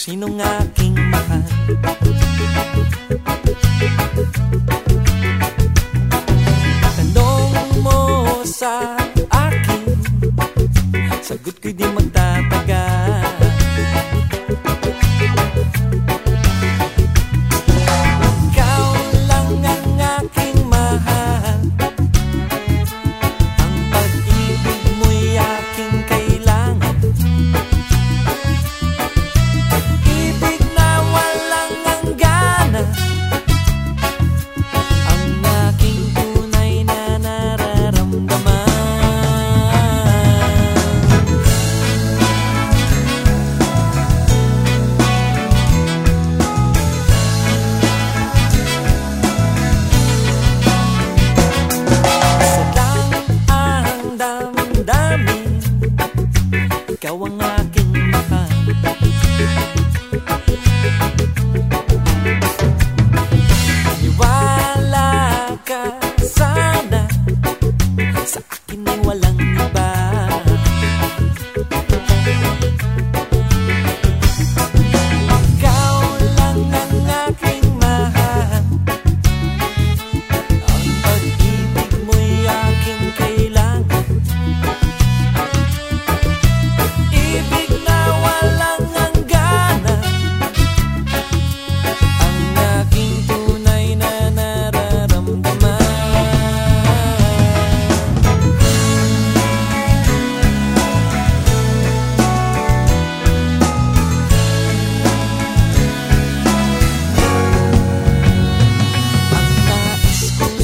Sinong aking mahal? Tanong mo sa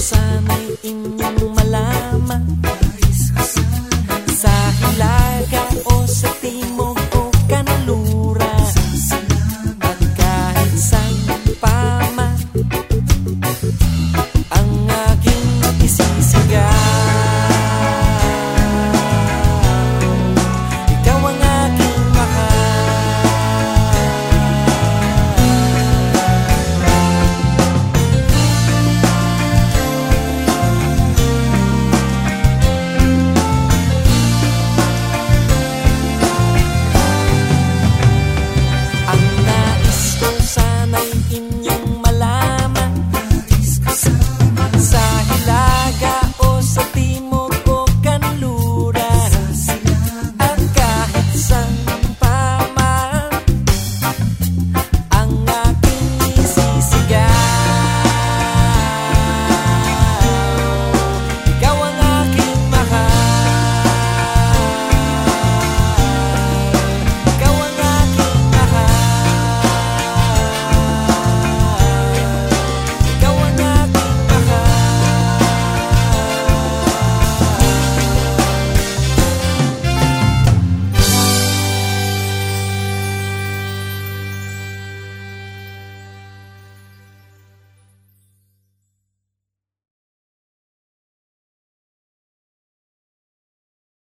sana'y imong malaman.